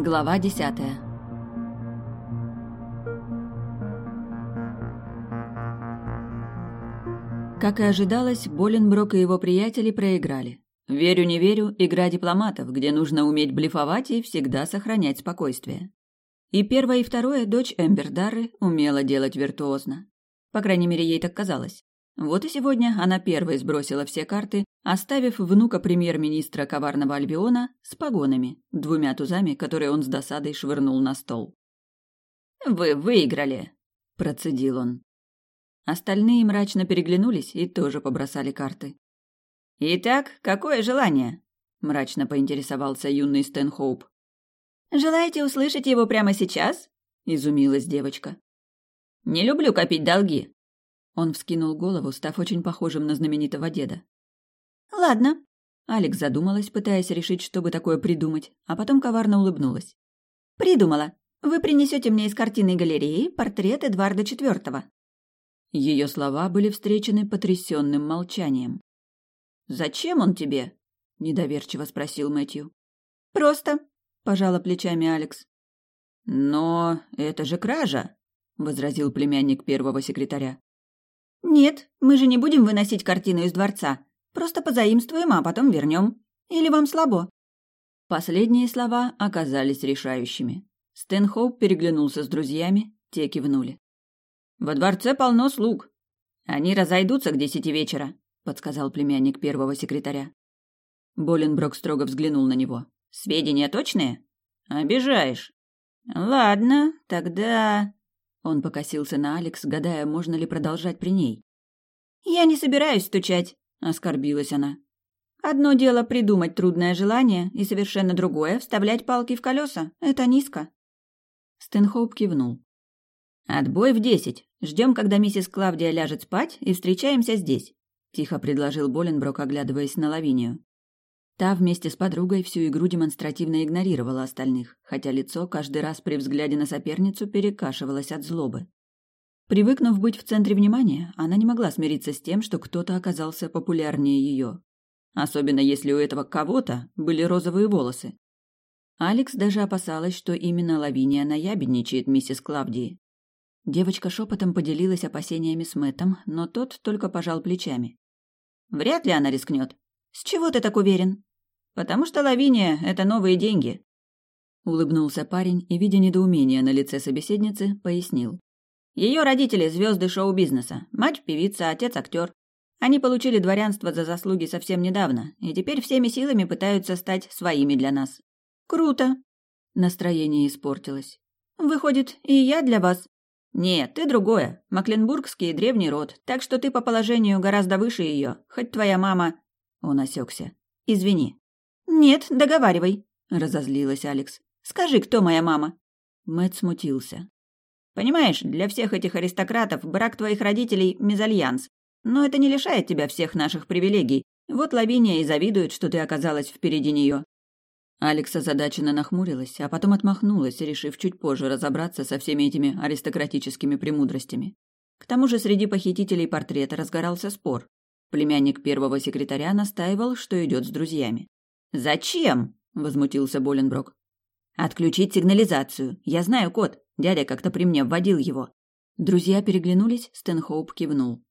Глава десятая Как и ожидалось, Боленброк и его приятели проиграли. Верю, не верю, игра дипломатов, где нужно уметь блефовать и всегда сохранять спокойствие. И первое, и второе дочь Эмбердары умела делать виртуозно. По крайней мере, ей так казалось. Вот и сегодня она первой сбросила все карты, оставив внука премьер-министра коварного Альбиона с погонами, двумя тузами, которые он с досадой швырнул на стол. «Вы выиграли!» – процедил он. Остальные мрачно переглянулись и тоже побросали карты. «Итак, какое желание?» – мрачно поинтересовался юный Стэнхоуп. «Желаете услышать его прямо сейчас?» – изумилась девочка. «Не люблю копить долги». Он вскинул голову, став очень похожим на знаменитого деда. «Ладно». Алекс задумалась, пытаясь решить, что бы такое придумать, а потом коварно улыбнулась. «Придумала. Вы принесете мне из картинной галереи портрет Эдварда IV. Ее слова были встречены потрясенным молчанием. «Зачем он тебе?» – недоверчиво спросил Мэтью. «Просто», – пожала плечами Алекс. «Но это же кража», – возразил племянник первого секретаря. «Нет, мы же не будем выносить картину из дворца. Просто позаимствуем, а потом вернем. Или вам слабо?» Последние слова оказались решающими. Стэнхоуп переглянулся с друзьями, те кивнули. Во дворце полно слуг. Они разойдутся к десяти вечера, подсказал племянник первого секретаря. Боленброк строго взглянул на него. Сведения точные? Обижаешь. Ладно, тогда... Он покосился на Алекс, гадая, можно ли продолжать при ней. «Я не собираюсь стучать», — оскорбилась она. «Одно дело придумать трудное желание, и совершенно другое — вставлять палки в колеса. Это низко». Стэнхоуп кивнул. «Отбой в десять. Ждем, когда миссис Клавдия ляжет спать, и встречаемся здесь», — тихо предложил Боленброк, оглядываясь на Лавинию. Та вместе с подругой всю игру демонстративно игнорировала остальных, хотя лицо каждый раз при взгляде на соперницу перекашивалось от злобы. Привыкнув быть в центре внимания, она не могла смириться с тем, что кто-то оказался популярнее ее. Особенно если у этого кого-то были розовые волосы. Алекс даже опасалась, что именно Лавиния наябедничает миссис Клавдии. Девочка шепотом поделилась опасениями с Мэттом, но тот только пожал плечами. «Вряд ли она рискнет. С чего ты так уверен?» «Потому что Лавиния — это новые деньги». Улыбнулся парень и, видя недоумение на лице собеседницы, пояснил. Ее родители – звезды шоу-бизнеса. Мать – певица, отец – актер. Они получили дворянство за заслуги совсем недавно, и теперь всеми силами пытаются стать своими для нас. Круто. Настроение испортилось. Выходит, и я для вас. «Нет, ты другое. Макленбургский древний род, так что ты по положению гораздо выше ее, хоть твоя мама...» Он осекся. «Извини». «Нет, договаривай», — разозлилась Алекс. «Скажи, кто моя мама?» Мэт смутился. «Понимаешь, для всех этих аристократов брак твоих родителей – мезальянс. Но это не лишает тебя всех наших привилегий. Вот Лавиния и завидует, что ты оказалась впереди нее. Алекс озадаченно нахмурилась, а потом отмахнулась, решив чуть позже разобраться со всеми этими аристократическими премудростями. К тому же среди похитителей портрета разгорался спор. Племянник первого секретаря настаивал, что идет с друзьями. «Зачем?» – возмутился Боленброк. «Отключить сигнализацию. Я знаю код. Дядя как-то при мне вводил его». Друзья переглянулись, Стэнхоуп кивнул.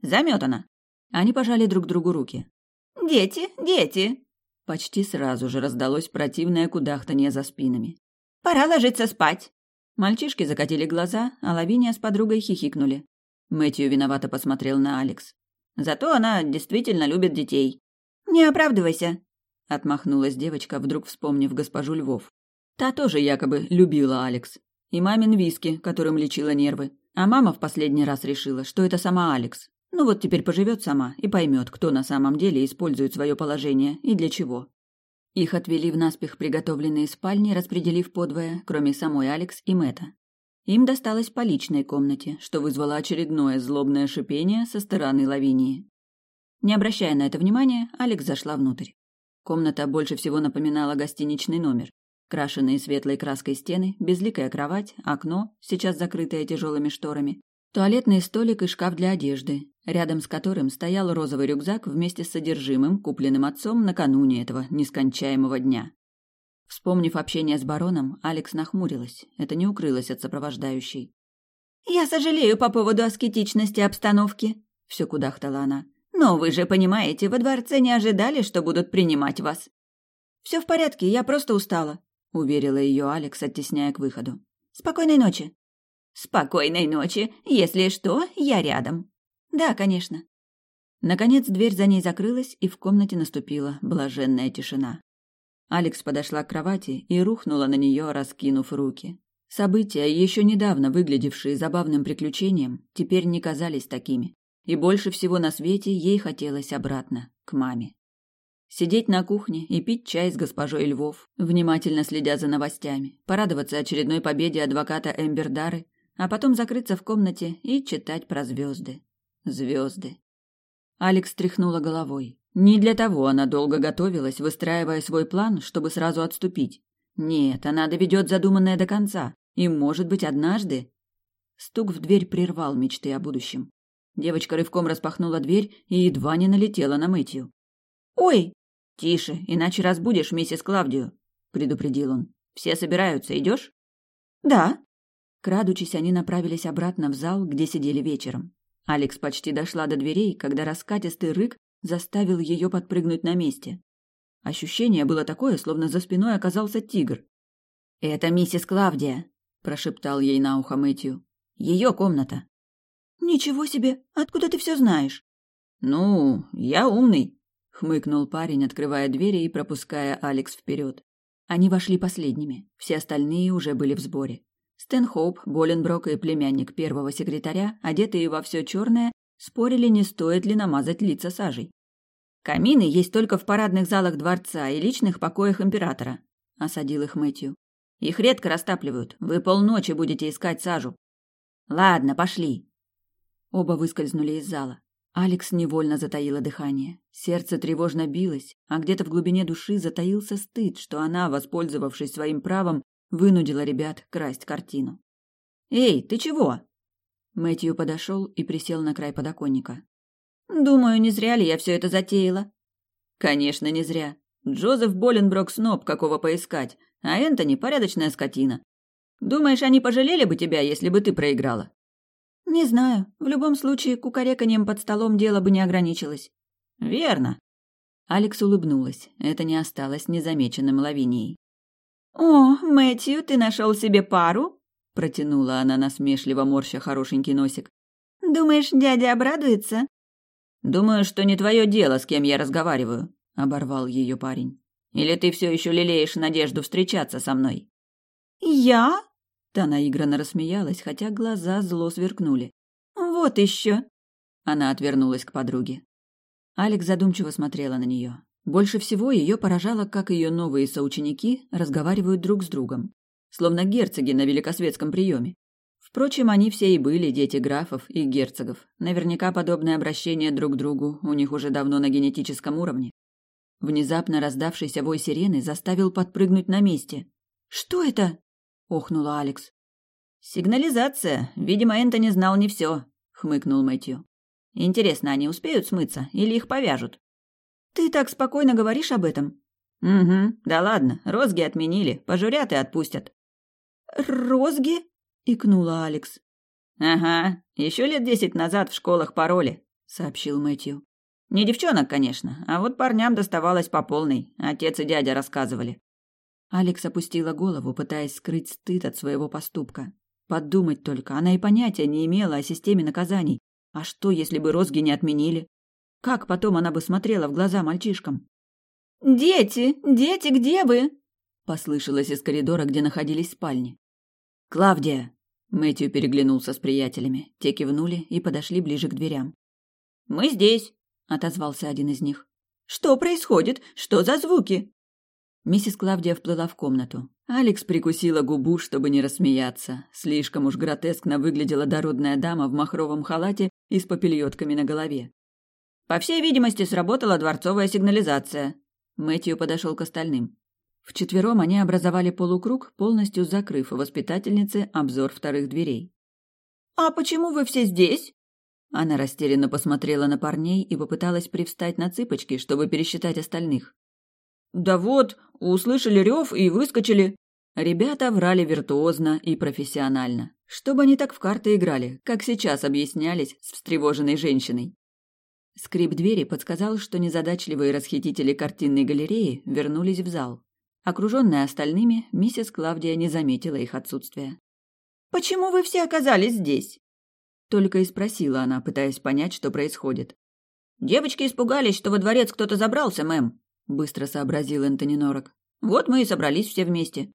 «Заметано». Они пожали друг другу руки. «Дети, дети!» Почти сразу же раздалось противное кудахтанье за спинами. «Пора ложиться спать!» Мальчишки закатили глаза, а Лавиния с подругой хихикнули. Мэтью виновато посмотрел на Алекс. «Зато она действительно любит детей». «Не оправдывайся!» Отмахнулась девочка, вдруг вспомнив госпожу Львов. Та тоже якобы любила Алекс. И мамин виски, которым лечила нервы. А мама в последний раз решила, что это сама Алекс, ну вот теперь поживет сама и поймет, кто на самом деле использует свое положение и для чего. Их отвели в наспех приготовленные спальни, распределив подвое, кроме самой Алекс и Мэтта. Им досталось по личной комнате, что вызвало очередное злобное шипение со стороны Лавинии. Не обращая на это внимания, Алекс зашла внутрь. Комната больше всего напоминала гостиничный номер. Крашеные светлой краской стены, безликая кровать, окно, сейчас закрытое тяжелыми шторами, туалетный столик и шкаф для одежды, рядом с которым стоял розовый рюкзак вместе с содержимым, купленным отцом накануне этого нескончаемого дня. Вспомнив общение с бароном, Алекс нахмурилась. Это не укрылось от сопровождающей. «Я сожалею по поводу аскетичности обстановки», — все кудахтала она. «Но вы же понимаете, во дворце не ожидали, что будут принимать вас». «Все в порядке, я просто устала», — уверила ее Алекс, оттесняя к выходу. «Спокойной ночи». «Спокойной ночи. Если что, я рядом». «Да, конечно». Наконец дверь за ней закрылась, и в комнате наступила блаженная тишина. Алекс подошла к кровати и рухнула на нее, раскинув руки. События, еще недавно выглядевшие забавным приключением, теперь не казались такими. И больше всего на свете ей хотелось обратно, к маме. Сидеть на кухне и пить чай с госпожой Львов, внимательно следя за новостями, порадоваться очередной победе адвоката Эмбердары, а потом закрыться в комнате и читать про звезды. Звезды. Алекс тряхнула головой. Не для того она долго готовилась, выстраивая свой план, чтобы сразу отступить. Нет, она доведет задуманное до конца. И, может быть, однажды... Стук в дверь прервал мечты о будущем. Девочка рывком распахнула дверь и едва не налетела на Мэтью. «Ой!» «Тише, иначе разбудишь миссис Клавдию», — предупредил он. «Все собираются, идешь?» «Да». Крадучись, они направились обратно в зал, где сидели вечером. Алекс почти дошла до дверей, когда раскатистый рык заставил ее подпрыгнуть на месте. Ощущение было такое, словно за спиной оказался тигр. «Это миссис Клавдия», — прошептал ей на ухо Мэтью. «Ее комната». «Ничего себе! Откуда ты все знаешь?» «Ну, я умный», — хмыкнул парень, открывая двери и пропуская Алекс вперед. Они вошли последними, все остальные уже были в сборе. Стэнхоуп, Боленброк и племянник первого секретаря, одетые во все черное, Спорили, не стоит ли намазать лица сажей. «Камины есть только в парадных залах дворца и личных покоях императора», — осадил их Мэтью. «Их редко растапливают. Вы полночи будете искать сажу». «Ладно, пошли». Оба выскользнули из зала. Алекс невольно затаила дыхание. Сердце тревожно билось, а где-то в глубине души затаился стыд, что она, воспользовавшись своим правом, вынудила ребят красть картину. «Эй, ты чего?» Мэтью подошел и присел на край подоконника. «Думаю, не зря ли я все это затеяла?» «Конечно, не зря. Джозеф Боленброк сноб, какого поискать, а Энтони порядочная скотина. Думаешь, они пожалели бы тебя, если бы ты проиграла?» «Не знаю. В любом случае, кукареканьем под столом дело бы не ограничилось». «Верно». Алекс улыбнулась. Это не осталось незамеченным Лавинией. «О, Мэтью, ты нашел себе пару?» протянула она насмешливо морща хорошенький носик. Думаешь, дядя обрадуется? Думаю, что не твое дело, с кем я разговариваю, оборвал ее парень. Или ты все еще лелеешь надежду встречаться со мной? Я? Та наигранно рассмеялась, хотя глаза зло сверкнули. Вот еще. Она отвернулась к подруге. Алекс задумчиво смотрела на нее. Больше всего ее поражало, как ее новые соученики разговаривают друг с другом словно герцоги на великосветском приеме. Впрочем, они все и были дети графов и герцогов. Наверняка подобное обращение друг к другу у них уже давно на генетическом уровне. Внезапно раздавшийся вой сирены заставил подпрыгнуть на месте. «Что это?» – охнула Алекс. «Сигнализация. Видимо, Энтони знал не все», – хмыкнул Мэтью. «Интересно, они успеют смыться или их повяжут?» «Ты так спокойно говоришь об этом?» «Угу. Да ладно, розги отменили. Пожурят и отпустят». «Розги?» — икнула Алекс. «Ага, еще лет десять назад в школах пароли», — сообщил Мэтью. «Не девчонок, конечно, а вот парням доставалось по полной, отец и дядя рассказывали». Алекс опустила голову, пытаясь скрыть стыд от своего поступка. Подумать только, она и понятия не имела о системе наказаний. А что, если бы розги не отменили? Как потом она бы смотрела в глаза мальчишкам? «Дети! Дети, где вы?» — послышалось из коридора, где находились спальни. «Клавдия!» Мэтью переглянулся с приятелями. Те кивнули и подошли ближе к дверям. «Мы здесь!» — отозвался один из них. «Что происходит? Что за звуки?» Миссис Клавдия вплыла в комнату. Алекс прикусила губу, чтобы не рассмеяться. Слишком уж гротескно выглядела дородная дама в махровом халате и с попельотками на голове. «По всей видимости, сработала дворцовая сигнализация». Мэтью подошел к остальным. Вчетвером они образовали полукруг, полностью закрыв воспитательнице обзор вторых дверей. «А почему вы все здесь?» Она растерянно посмотрела на парней и попыталась привстать на цыпочки, чтобы пересчитать остальных. Да вот, услышали рев и выскочили. Ребята врали виртуозно и профессионально. Чтобы они так в карты играли, как сейчас объяснялись с встревоженной женщиной. Скрип двери подсказал, что незадачливые расхитители картинной галереи вернулись в зал. Окруженная остальными, миссис Клавдия не заметила их отсутствия. «Почему вы все оказались здесь?» Только и спросила она, пытаясь понять, что происходит. «Девочки испугались, что во дворец кто-то забрался, мэм», — быстро сообразил Энтони Норок. «Вот мы и собрались все вместе».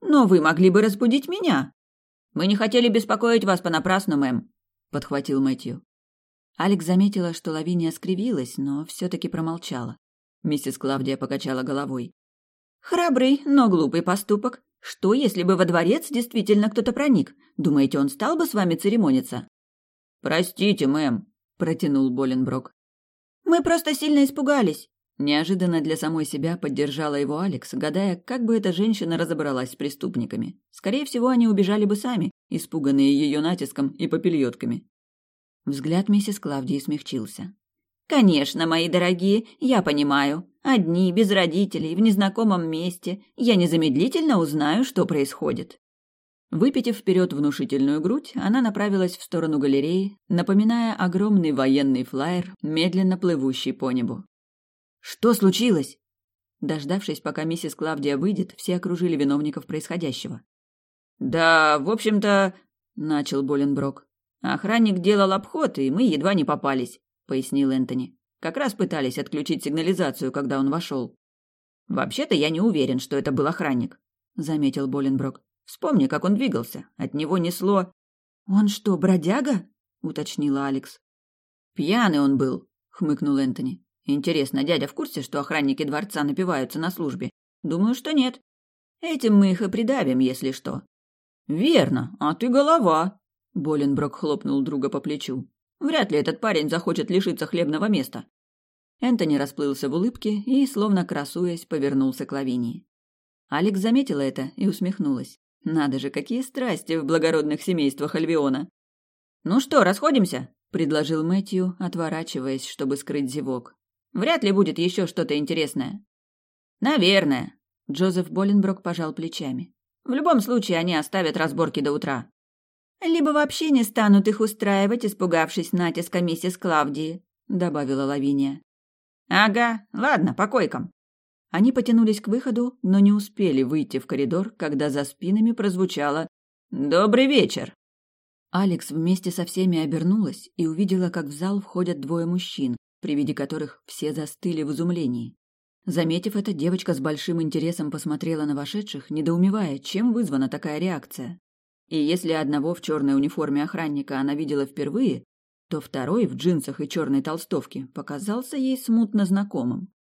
«Но вы могли бы разбудить меня». «Мы не хотели беспокоить вас понапрасну, мэм», — подхватил Мэтью. Алекс заметила, что Лавиния скривилась, но все-таки промолчала. Миссис Клавдия покачала головой. «Храбрый, но глупый поступок. Что, если бы во дворец действительно кто-то проник? Думаете, он стал бы с вами церемониться?» «Простите, мэм», — протянул Боленброк. «Мы просто сильно испугались». Неожиданно для самой себя поддержала его Алекс, гадая, как бы эта женщина разобралась с преступниками. Скорее всего, они убежали бы сами, испуганные ее натиском и попельотками. Взгляд миссис Клавдии смягчился. «Конечно, мои дорогие, я понимаю. Одни, без родителей, в незнакомом месте. Я незамедлительно узнаю, что происходит». Выпитив вперед внушительную грудь, она направилась в сторону галереи, напоминая огромный военный флаер, медленно плывущий по небу. «Что случилось?» Дождавшись, пока миссис Клавдия выйдет, все окружили виновников происходящего. «Да, в общем-то...» — начал Боленброк. «Охранник делал обход, и мы едва не попались», — пояснил Энтони. «Как раз пытались отключить сигнализацию, когда он вошел». «Вообще-то я не уверен, что это был охранник», — заметил Боленброк. Вспомни, как он двигался. От него несло... «Он что, бродяга?» — уточнила Алекс. «Пьяный он был», — хмыкнул Энтони. «Интересно, дядя в курсе, что охранники дворца напиваются на службе? Думаю, что нет. Этим мы их и придавим, если что». «Верно, а ты голова», — Боленброк хлопнул друга по плечу. «Вряд ли этот парень захочет лишиться хлебного места». Энтони расплылся в улыбке и, словно красуясь, повернулся к Лавинии. Алекс заметила это и усмехнулась. Надо же, какие страсти в благородных семействах Альвиона. Ну что, расходимся? предложил Мэтью, отворачиваясь, чтобы скрыть зевок. Вряд ли будет еще что-то интересное. Наверное. Джозеф Боленброк пожал плечами. В любом случае они оставят разборки до утра. Либо вообще не станут их устраивать, испугавшись натиска миссис Клавдии, добавила Лавиния. Ага, ладно, по койкам. Они потянулись к выходу, но не успели выйти в коридор, когда за спинами прозвучало «Добрый вечер!». Алекс вместе со всеми обернулась и увидела, как в зал входят двое мужчин, при виде которых все застыли в изумлении. Заметив это, девочка с большим интересом посмотрела на вошедших, недоумевая, чем вызвана такая реакция. И если одного в черной униформе охранника она видела впервые, то второй в джинсах и черной толстовке показался ей смутно знакомым.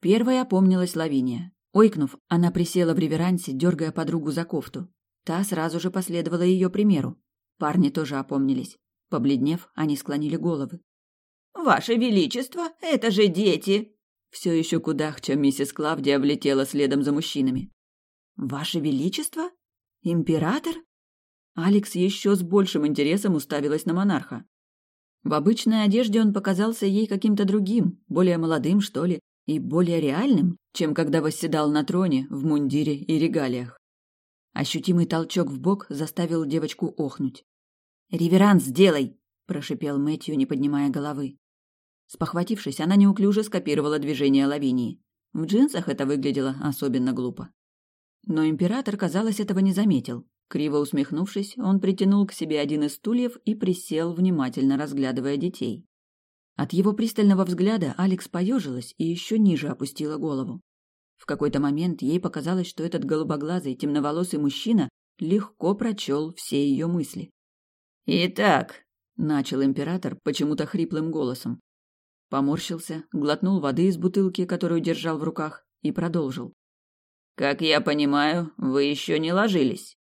Первая опомнилась Лавиния. Ойкнув, она присела в реверансе, дергая подругу за кофту. Та сразу же последовала ее примеру. Парни тоже опомнились. Побледнев, они склонили головы. «Ваше Величество, это же дети!» Все еще кудахча миссис Клавдия влетела следом за мужчинами. «Ваше Величество? Император?» Алекс еще с большим интересом уставилась на монарха. В обычной одежде он показался ей каким-то другим, более молодым, что ли, и более реальным, чем когда восседал на троне в мундире и регалиях. Ощутимый толчок в бок заставил девочку охнуть. «Реверанс сделай!» – прошипел Мэтью, не поднимая головы. Спохватившись, она неуклюже скопировала движение Лавинии. В джинсах это выглядело особенно глупо. Но император, казалось, этого не заметил. Криво усмехнувшись, он притянул к себе один из стульев и присел, внимательно разглядывая детей. От его пристального взгляда Алекс поежилась и еще ниже опустила голову. В какой-то момент ей показалось, что этот голубоглазый темноволосый мужчина легко прочел все ее мысли. «Итак», — начал император почему-то хриплым голосом. Поморщился, глотнул воды из бутылки, которую держал в руках, и продолжил. «Как я понимаю, вы еще не ложились.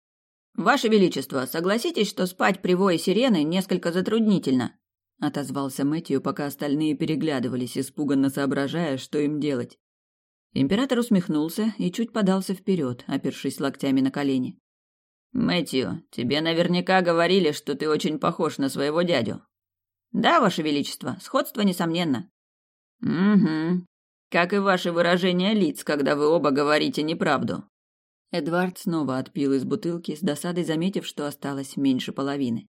Ваше Величество, согласитесь, что спать при вое сирены несколько затруднительно?» — отозвался Мэтью, пока остальные переглядывались, испуганно соображая, что им делать. Император усмехнулся и чуть подался вперед, опершись локтями на колени. «Мэтью, тебе наверняка говорили, что ты очень похож на своего дядю». «Да, Ваше Величество, сходство несомненно». «Угу». Как и ваши выражения лиц, когда вы оба говорите неправду. Эдвард снова отпил из бутылки, с досадой заметив, что осталось меньше половины.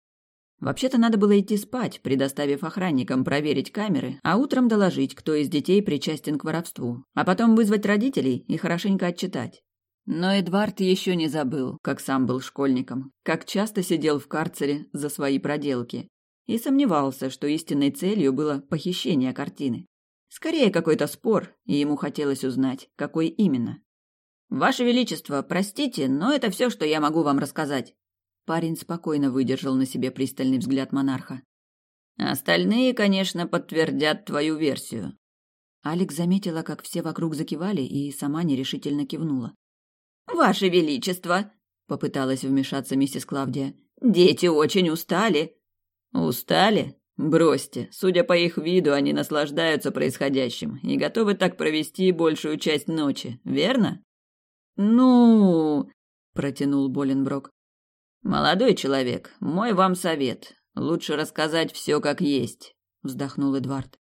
Вообще-то надо было идти спать, предоставив охранникам проверить камеры, а утром доложить, кто из детей причастен к воровству, а потом вызвать родителей и хорошенько отчитать. Но Эдвард еще не забыл, как сам был школьником, как часто сидел в карцере за свои проделки, и сомневался, что истинной целью было похищение картины. Скорее какой-то спор, и ему хотелось узнать, какой именно. «Ваше Величество, простите, но это все, что я могу вам рассказать». Парень спокойно выдержал на себе пристальный взгляд монарха. «Остальные, конечно, подтвердят твою версию». Алекс заметила, как все вокруг закивали, и сама нерешительно кивнула. «Ваше Величество!» — попыталась вмешаться миссис Клавдия. «Дети очень устали». «Устали? Бросьте. Судя по их виду, они наслаждаются происходящим и готовы так провести большую часть ночи, верно?» «Ну...» — протянул Боленброк. «Молодой человек, мой вам совет. Лучше рассказать все как есть», — вздохнул Эдвард.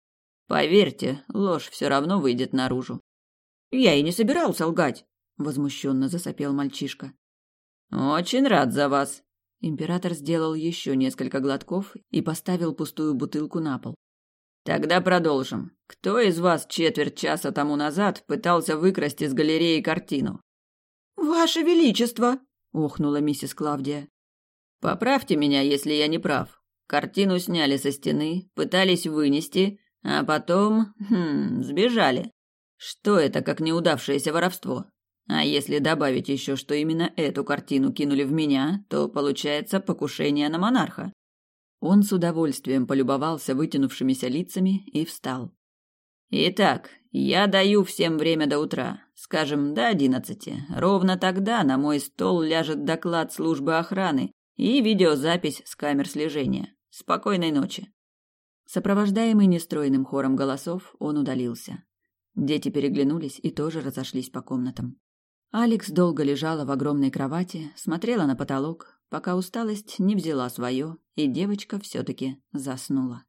«Поверьте, ложь все равно выйдет наружу». «Я и не собирался лгать», возмущенно засопел мальчишка. Очень рад за вас. Император сделал еще несколько глотков и поставил пустую бутылку на пол. Тогда продолжим. Кто из вас четверть часа тому назад пытался выкрасть из галереи картину? Ваше величество, охнула миссис Клавдия. Поправьте меня, если я не прав. Картину сняли со стены, пытались вынести, а потом, хм, сбежали. Что это, как неудавшееся воровство? А если добавить еще, что именно эту картину кинули в меня, то получается покушение на монарха. Он с удовольствием полюбовался вытянувшимися лицами и встал. Итак, я даю всем время до утра, скажем, до одиннадцати. Ровно тогда на мой стол ляжет доклад службы охраны и видеозапись с камер слежения. Спокойной ночи. Сопровождаемый нестройным хором голосов, он удалился. Дети переглянулись и тоже разошлись по комнатам. Алекс долго лежала в огромной кровати, смотрела на потолок, пока усталость не взяла свое, и девочка все-таки заснула.